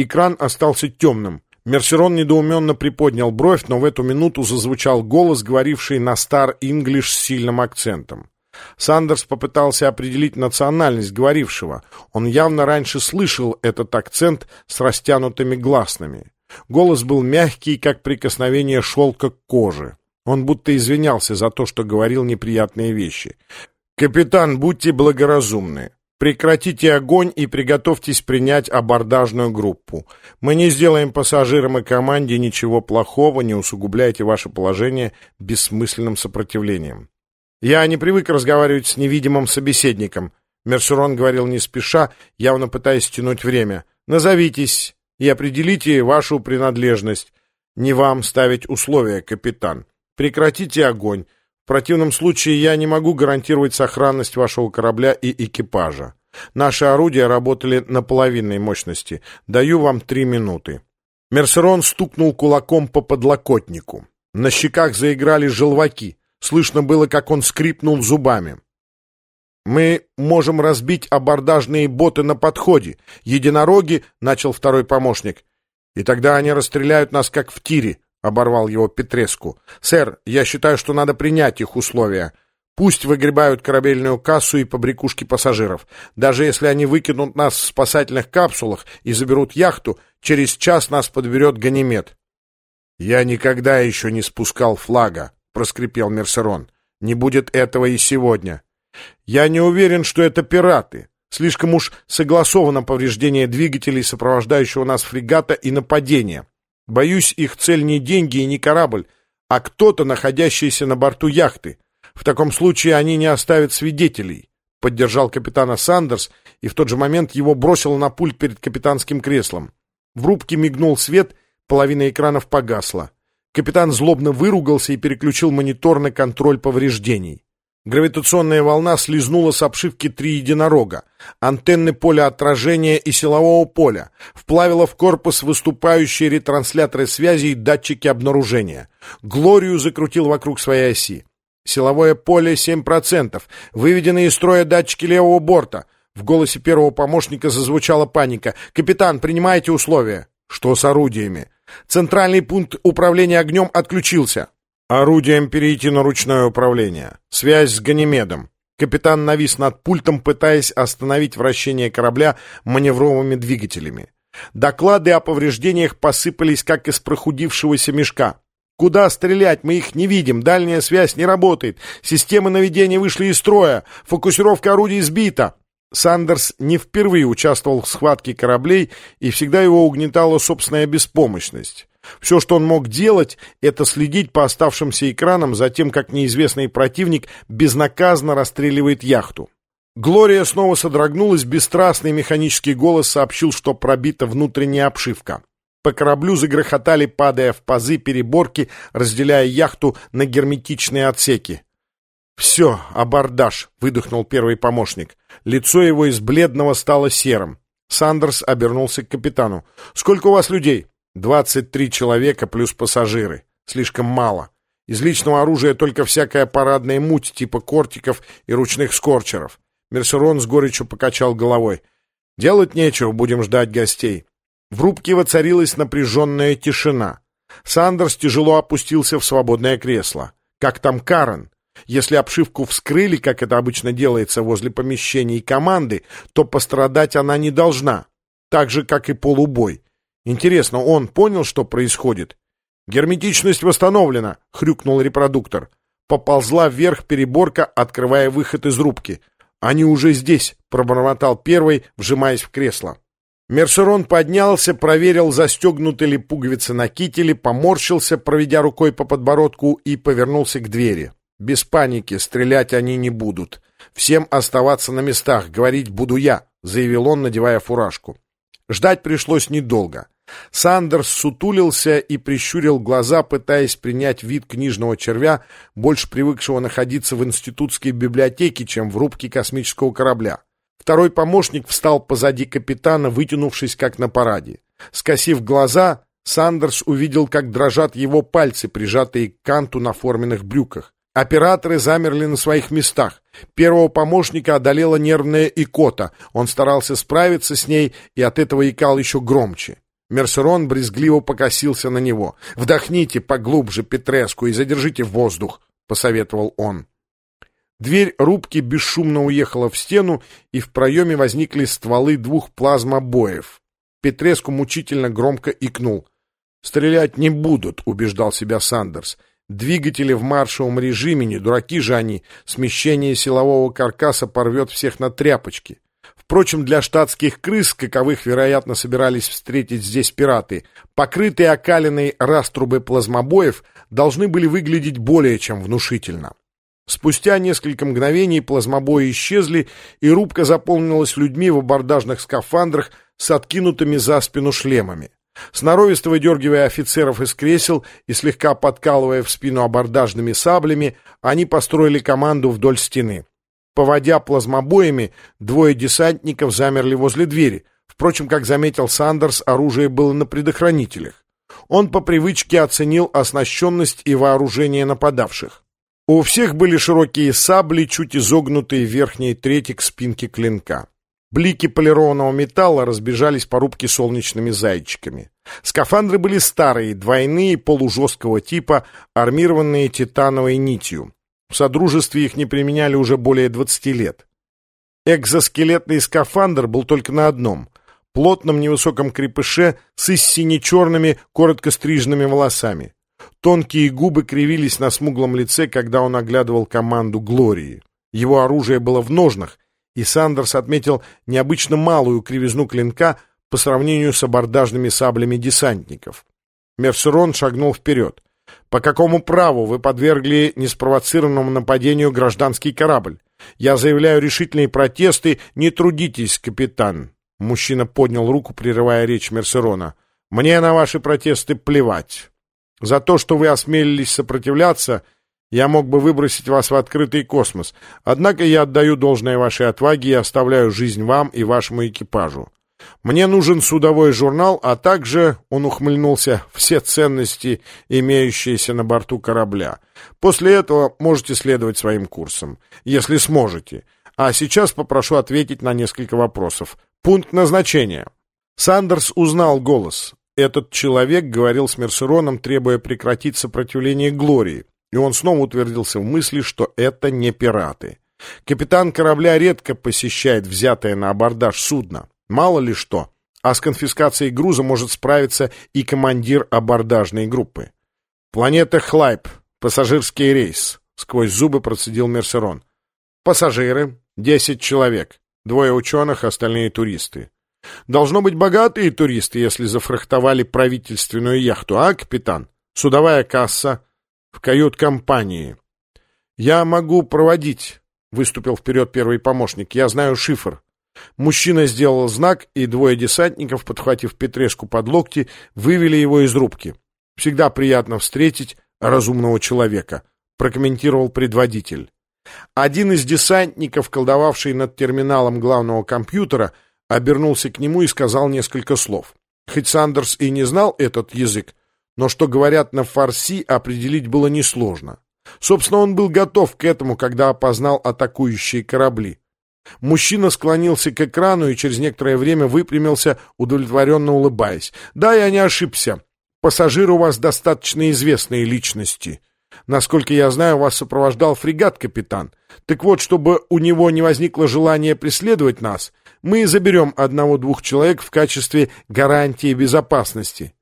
Экран остался темным. Мерсерон недоуменно приподнял бровь, но в эту минуту зазвучал голос, говоривший на стар-инглиш с сильным акцентом. Сандерс попытался определить национальность говорившего. Он явно раньше слышал этот акцент с растянутыми гласными. Голос был мягкий, как прикосновение шелка к коже. Он будто извинялся за то, что говорил неприятные вещи. «Капитан, будьте благоразумны. Прекратите огонь и приготовьтесь принять абордажную группу. Мы не сделаем пассажирам и команде ничего плохого, не усугубляйте ваше положение бессмысленным сопротивлением. Я не привык разговаривать с невидимым собеседником. Мерсурон говорил не спеша, явно пытаясь тянуть время. Назовитесь и определите вашу принадлежность. Не вам ставить условия, капитан. Прекратите огонь. Противном случае я не могу гарантировать сохранность вашего корабля и экипажа. Наши орудия работали на половинной мощности. Даю вам три минуты». Мерсерон стукнул кулаком по подлокотнику. На щеках заиграли желваки. Слышно было, как он скрипнул зубами. «Мы можем разбить абордажные боты на подходе. Единороги», — начал второй помощник. «И тогда они расстреляют нас, как в тире», — оборвал его Петреску. «Сэр, я считаю, что надо принять их условия. Пусть выгребают корабельную кассу и побрякушки пассажиров. Даже если они выкинут нас в спасательных капсулах и заберут яхту, через час нас подберет Ганимед». «Я никогда еще не спускал флага», — проскрипел Мерсерон. «Не будет этого и сегодня». «Я не уверен, что это пираты. Слишком уж согласовано повреждение двигателей, сопровождающего нас фрегата, и нападение. Боюсь, их цель не деньги и не корабль, а кто-то, находящийся на борту яхты. В таком случае они не оставят свидетелей. Поддержал капитана Сандерс, и в тот же момент его бросило на пульт перед капитанским креслом. В рубке мигнул свет, половина экранов погасла. Капитан злобно выругался и переключил монитор на контроль повреждений. Гравитационная волна слезнула с обшивки три единорога, антенны поля отражения и силового поля, вплавила в корпус выступающие ретрансляторы связи и датчики обнаружения. Глорию закрутил вокруг своей оси. Силовое поле 7%, выведены из строя датчики левого борта. В голосе первого помощника зазвучала паника. «Капитан, принимайте условия». «Что с орудиями?» «Центральный пункт управления огнем отключился». Орудием перейти на ручное управление. Связь с Ганимедом. Капитан навис над пультом, пытаясь остановить вращение корабля маневровыми двигателями. Доклады о повреждениях посыпались, как из прохудившегося мешка. «Куда стрелять? Мы их не видим. Дальняя связь не работает. Системы наведения вышли из строя. Фокусировка орудий сбита». Сандерс не впервые участвовал в схватке кораблей, и всегда его угнетала собственная беспомощность. Все, что он мог делать, это следить по оставшимся экранам за тем, как неизвестный противник безнаказанно расстреливает яхту. Глория снова содрогнулась, бесстрастный механический голос сообщил, что пробита внутренняя обшивка. По кораблю загрохотали, падая в пазы переборки, разделяя яхту на герметичные отсеки. «Все, абордаж!» — выдохнул первый помощник. Лицо его из бледного стало серым. Сандерс обернулся к капитану. «Сколько у вас людей?» Двадцать три человека плюс пассажиры. Слишком мало. Из личного оружия только всякая парадная муть типа кортиков и ручных скорчеров. Мерсерон с горечью покачал головой. «Делать нечего, будем ждать гостей». В рубке воцарилась напряженная тишина. Сандерс тяжело опустился в свободное кресло. «Как там Карен?» Если обшивку вскрыли, как это обычно делается возле помещений команды, то пострадать она не должна. Так же, как и полубой. Интересно, он понял, что происходит? «Герметичность восстановлена!» — хрюкнул репродуктор. Поползла вверх переборка, открывая выход из рубки. «Они уже здесь!» — пробормотал первый, вжимаясь в кресло. Мерсерон поднялся, проверил, застегнуты ли пуговицы на кителе, поморщился, проведя рукой по подбородку, и повернулся к двери. «Без паники, стрелять они не будут. Всем оставаться на местах, говорить буду я», — заявил он, надевая фуражку. Ждать пришлось недолго. Сандерс сутулился и прищурил глаза, пытаясь принять вид книжного червя, больше привыкшего находиться в институтской библиотеке, чем в рубке космического корабля. Второй помощник встал позади капитана, вытянувшись как на параде. Скосив глаза, Сандерс увидел, как дрожат его пальцы, прижатые к канту на форменных брюках. Операторы замерли на своих местах. Первого помощника одолела нервная икота. Он старался справиться с ней и от этого икал еще громче. Мерсерон брезгливо покосился на него. «Вдохните поглубже Петреску и задержите воздух», — посоветовал он. Дверь рубки бесшумно уехала в стену, и в проеме возникли стволы двух плазмобоев. Петреску мучительно громко икнул. «Стрелять не будут», — убеждал себя Сандерс. «Двигатели в маршевом режиме, не дураки же они. Смещение силового каркаса порвет всех на тряпочки». Впрочем, для штатских крыс, каковых, вероятно, собирались встретить здесь пираты, покрытые окаленной раструбы плазмобоев должны были выглядеть более чем внушительно. Спустя несколько мгновений плазмобои исчезли, и рубка заполнилась людьми в абордажных скафандрах с откинутыми за спину шлемами. Сноровисто выдергивая офицеров из кресел и слегка подкалывая в спину абордажными саблями, они построили команду вдоль стены. Поводя плазмобоями, двое десантников замерли возле двери. Впрочем, как заметил Сандерс, оружие было на предохранителях. Он по привычке оценил оснащенность и вооружение нападавших. У всех были широкие сабли, чуть изогнутые верхней трети к спинке клинка. Блики полированного металла разбежались по рубке солнечными зайчиками. Скафандры были старые, двойные, полужесткого типа, армированные титановой нитью. В Содружестве их не применяли уже более 20 лет. Экзоскелетный скафандр был только на одном — плотном невысоком крепыше с сине-черными, коротко стриженными волосами. Тонкие губы кривились на смуглом лице, когда он оглядывал команду Глории. Его оружие было в ножнах, и Сандерс отметил необычно малую кривизну клинка по сравнению с абордажными саблями десантников. Мерсерон шагнул вперед. По какому праву вы подвергли неспровоцированному нападению гражданский корабль? Я заявляю решительные протесты. Не трудитесь, капитан. Мужчина поднял руку, прерывая речь Мерсерона. Мне на ваши протесты плевать. За то, что вы осмелились сопротивляться, я мог бы выбросить вас в открытый космос. Однако я отдаю должное вашей отваге и оставляю жизнь вам и вашему экипажу. Мне нужен судовой журнал, а также, он ухмыльнулся, все ценности, имеющиеся на борту корабля. После этого можете следовать своим курсам, если сможете. А сейчас попрошу ответить на несколько вопросов. Пункт назначения. Сандерс узнал голос. Этот человек говорил с Мерсероном, требуя прекратить сопротивление Глории, и он снова утвердился в мысли, что это не пираты. Капитан корабля редко посещает взятое на абордаж судно. Мало ли что, а с конфискацией груза может справиться и командир абордажной группы. «Планета Хлайп. Пассажирский рейс», — сквозь зубы процедил Мерсерон. «Пассажиры. Десять человек. Двое ученых, остальные туристы. Должно быть богатые туристы, если зафрахтовали правительственную яхту, а, капитан? Судовая касса в кают-компании. Я могу проводить, — выступил вперед первый помощник. Я знаю шифр. Мужчина сделал знак, и двое десантников, подхватив Петреску под локти, вывели его из рубки. «Всегда приятно встретить разумного человека», — прокомментировал предводитель. Один из десантников, колдовавший над терминалом главного компьютера, обернулся к нему и сказал несколько слов. Хоть Сандерс и не знал этот язык, но что говорят на фарси, определить было несложно. Собственно, он был готов к этому, когда опознал атакующие корабли. Мужчина склонился к экрану и через некоторое время выпрямился, удовлетворенно улыбаясь. «Да, я не ошибся. Пассажиры у вас достаточно известные личности. Насколько я знаю, вас сопровождал фрегат, капитан. Так вот, чтобы у него не возникло желания преследовать нас, мы заберем одного-двух человек в качестве гарантии безопасности.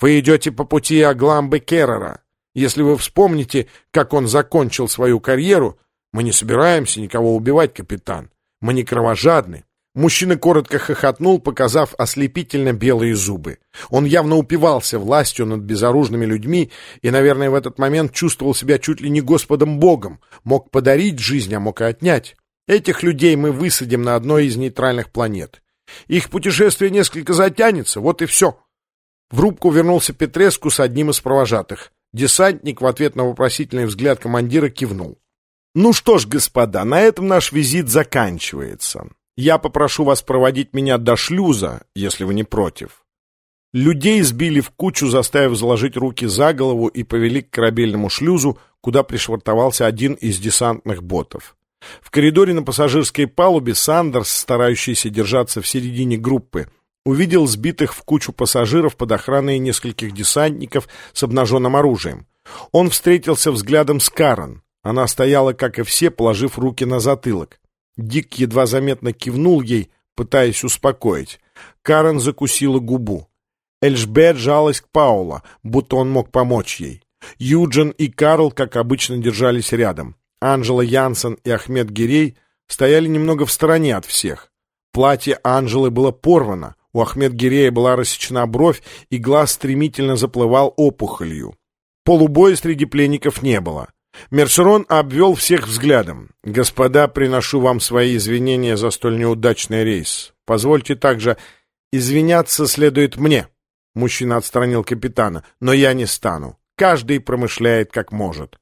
Вы идете по пути Агламбы Керрера. Если вы вспомните, как он закончил свою карьеру, мы не собираемся никого убивать, капитан. Мы не кровожадны. Мужчина коротко хохотнул, показав ослепительно белые зубы. Он явно упивался властью над безоружными людьми и, наверное, в этот момент чувствовал себя чуть ли не Господом Богом. Мог подарить жизнь, а мог и отнять. Этих людей мы высадим на одной из нейтральных планет. Их путешествие несколько затянется, вот и все. В рубку вернулся Петреску с одним из провожатых. Десантник в ответ на вопросительный взгляд командира кивнул. Ну что ж, господа, на этом наш визит заканчивается. Я попрошу вас проводить меня до шлюза, если вы не против. Людей сбили в кучу, заставив заложить руки за голову и повели к корабельному шлюзу, куда пришвартовался один из десантных ботов. В коридоре на пассажирской палубе Сандерс, старающийся держаться в середине группы, Увидел сбитых в кучу пассажиров под охраной нескольких десантников с обнаженным оружием. Он встретился взглядом с Карен. Она стояла, как и все, положив руки на затылок. Дик едва заметно кивнул ей, пытаясь успокоить. Карен закусила губу. Эльжбет жалась к Паула, будто он мог помочь ей. Юджин и Карл, как обычно, держались рядом. Анжела Янсен и Ахмед Гирей стояли немного в стороне от всех. Платье Анжелы было порвано, у Ахмед Гирея была рассечена бровь, и глаз стремительно заплывал опухолью. Полубоя среди пленников не было. Мерсерон обвел всех взглядом. «Господа, приношу вам свои извинения за столь неудачный рейс. Позвольте также извиняться следует мне». Мужчина отстранил капитана. «Но я не стану. Каждый промышляет как может».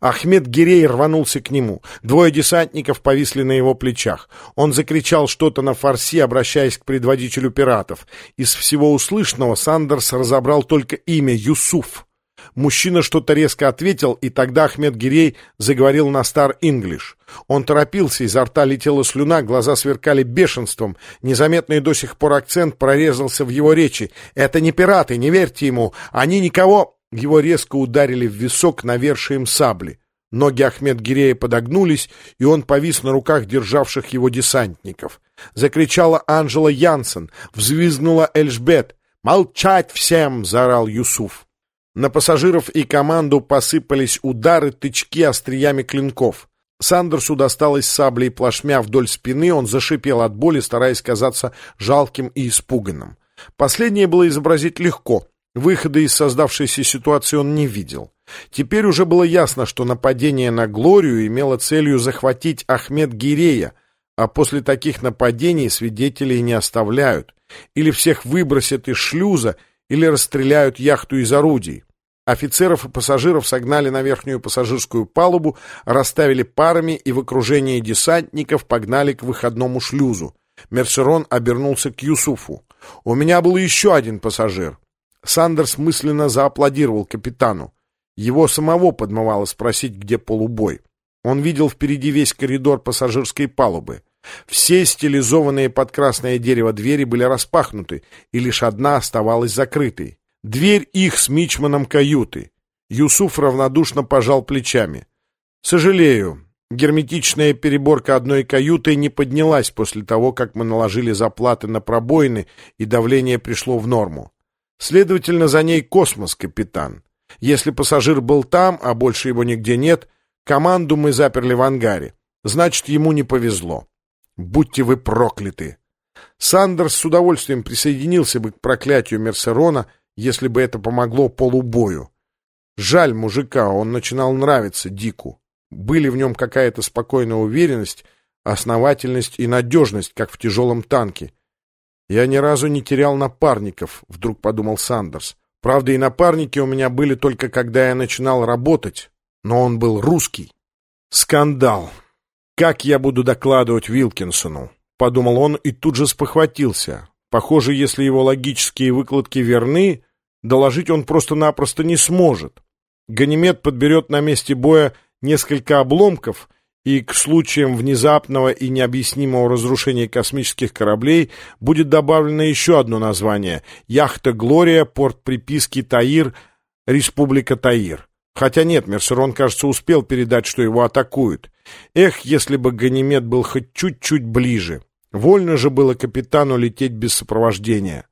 Ахмед Гирей рванулся к нему. Двое десантников повисли на его плечах. Он закричал что-то на фарси, обращаясь к предводителю пиратов. Из всего услышанного Сандерс разобрал только имя Юсуф. Мужчина что-то резко ответил, и тогда Ахмед Гирей заговорил на стар-инглиш. Он торопился, изо рта летела слюна, глаза сверкали бешенством. Незаметный до сих пор акцент прорезался в его речи. «Это не пираты, не верьте ему! Они никого...» Его резко ударили в висок навершием сабли. Ноги Ахмед Гирея подогнулись, и он повис на руках державших его десантников. Закричала Анжела Янсен, взвизгнула Эльжбет. «Молчать всем!» — заорал Юсуф. На пассажиров и команду посыпались удары, тычки остриями клинков. Сандерсу досталось саблей плашмя вдоль спины, он зашипел от боли, стараясь казаться жалким и испуганным. Последнее было изобразить легко. Выхода из создавшейся ситуации он не видел. Теперь уже было ясно, что нападение на Глорию имело целью захватить Ахмед Гирея, а после таких нападений свидетелей не оставляют. Или всех выбросят из шлюза, или расстреляют яхту из орудий. Офицеров и пассажиров согнали на верхнюю пассажирскую палубу, расставили парами и в окружении десантников погнали к выходному шлюзу. Мерсерон обернулся к Юсуфу. «У меня был еще один пассажир». Сандерс мысленно зааплодировал капитану. Его самого подмывало спросить, где полубой. Он видел впереди весь коридор пассажирской палубы. Все стилизованные под красное дерево двери были распахнуты, и лишь одна оставалась закрытой. Дверь их с мичманом каюты. Юсуф равнодушно пожал плечами. «Сожалею, герметичная переборка одной каюты не поднялась после того, как мы наложили заплаты на пробоины, и давление пришло в норму. Следовательно, за ней космос, капитан. Если пассажир был там, а больше его нигде нет, команду мы заперли в ангаре. Значит, ему не повезло. Будьте вы прокляты! Сандерс с удовольствием присоединился бы к проклятию Мерсерона, если бы это помогло полубою. Жаль мужика, он начинал нравиться Дику. Были в нем какая-то спокойная уверенность, основательность и надежность, как в тяжелом танке. «Я ни разу не терял напарников», — вдруг подумал Сандерс. «Правда, и напарники у меня были только когда я начинал работать, но он был русский». «Скандал! Как я буду докладывать Вилкинсону?» — подумал он и тут же спохватился. Похоже, если его логические выкладки верны, доложить он просто-напросто не сможет. Ганимед подберет на месте боя несколько обломков — и к случаям внезапного и необъяснимого разрушения космических кораблей будет добавлено еще одно название – яхта «Глория», порт приписки «Таир», Республика Таир. Хотя нет, Мерсерон, кажется, успел передать, что его атакуют. Эх, если бы Ганимед был хоть чуть-чуть ближе. Вольно же было капитану лететь без сопровождения.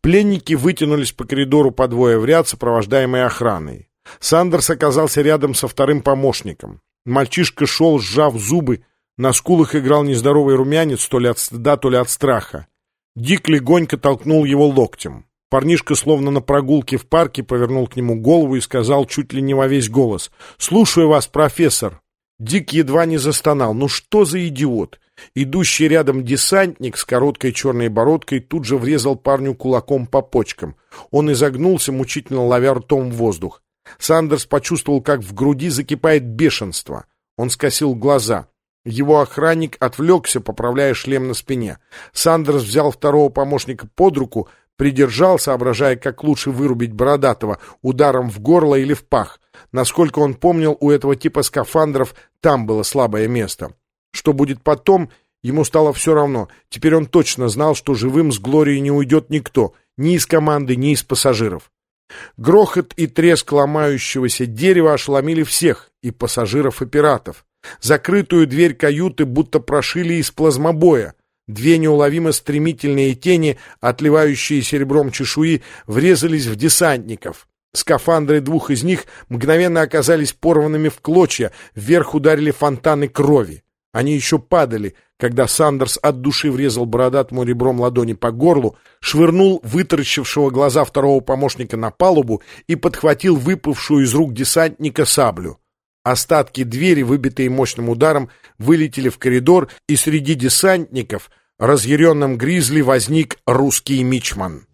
Пленники вытянулись по коридору по двое в ряд, сопровождаемые охраной. Сандерс оказался рядом со вторым помощником. Мальчишка шел, сжав зубы, на скулах играл нездоровый румянец, то ли от стыда, то ли от страха. Дик легонько толкнул его локтем. Парнишка, словно на прогулке в парке, повернул к нему голову и сказал чуть ли не во весь голос. «Слушаю вас, профессор!» Дик едва не застонал. «Ну что за идиот?» Идущий рядом десантник с короткой черной бородкой тут же врезал парню кулаком по почкам. Он изогнулся, мучительно ловя ртом воздух. Сандерс почувствовал, как в груди закипает бешенство. Он скосил глаза. Его охранник отвлекся, поправляя шлем на спине. Сандерс взял второго помощника под руку, придержал, соображая, как лучше вырубить Бородатого, ударом в горло или в пах. Насколько он помнил, у этого типа скафандров там было слабое место. Что будет потом, Ему стало все равно. Теперь он точно знал, что живым с Глорией не уйдет никто, ни из команды, ни из пассажиров. Грохот и треск ломающегося дерева ошеломили всех, и пассажиров, и пиратов. Закрытую дверь каюты будто прошили из плазмобоя. Две неуловимо стремительные тени, отливающие серебром чешуи, врезались в десантников. Скафандры двух из них мгновенно оказались порванными в клочья, вверх ударили фонтаны крови. Они еще падали, когда Сандерс от души врезал бородатому ребром ладони по горлу, швырнул вытаращившего глаза второго помощника на палубу и подхватил выпавшую из рук десантника саблю. Остатки двери, выбитые мощным ударом, вылетели в коридор, и среди десантников, разъяренным гризли, возник русский мичман.